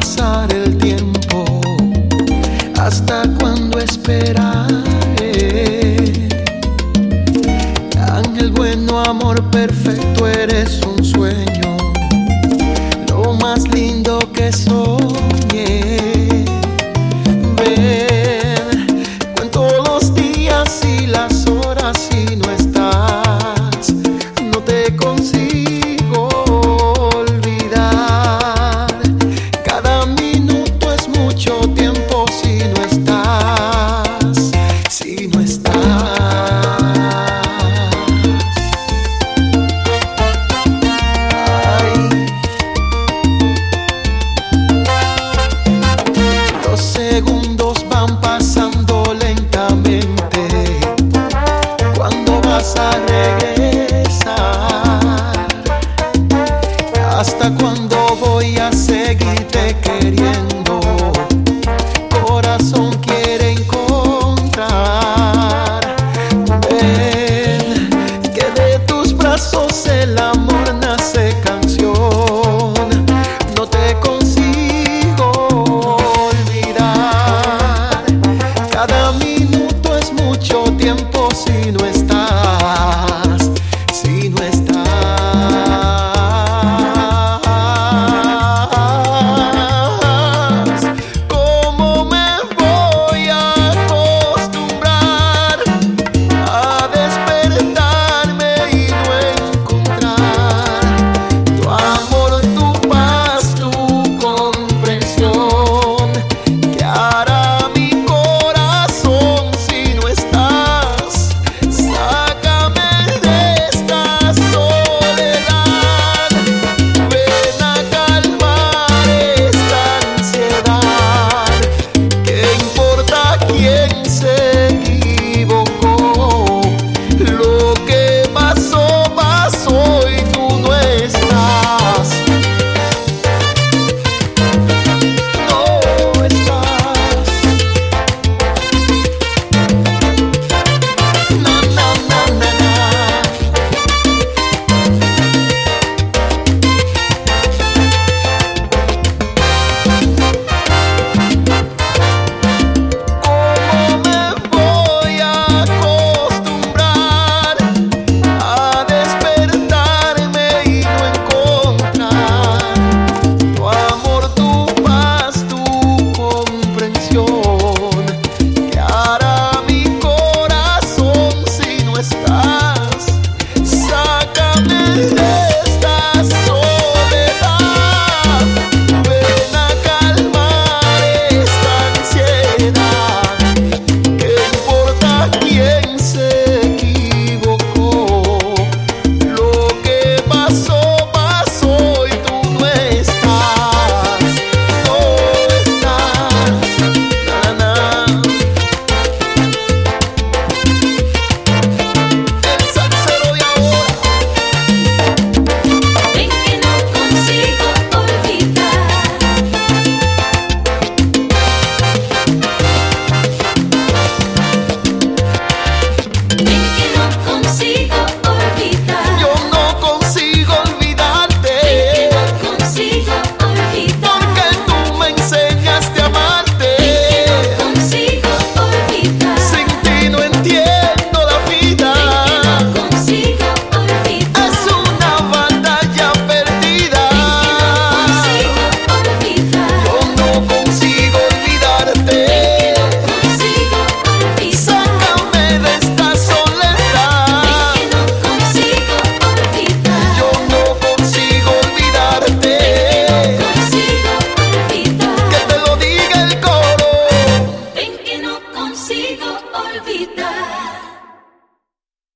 pasar el tiempo? ¿Hasta cuándo esperaré? Ángel bueno, amor perfecto, eres un sueño, segundos van pasando continuer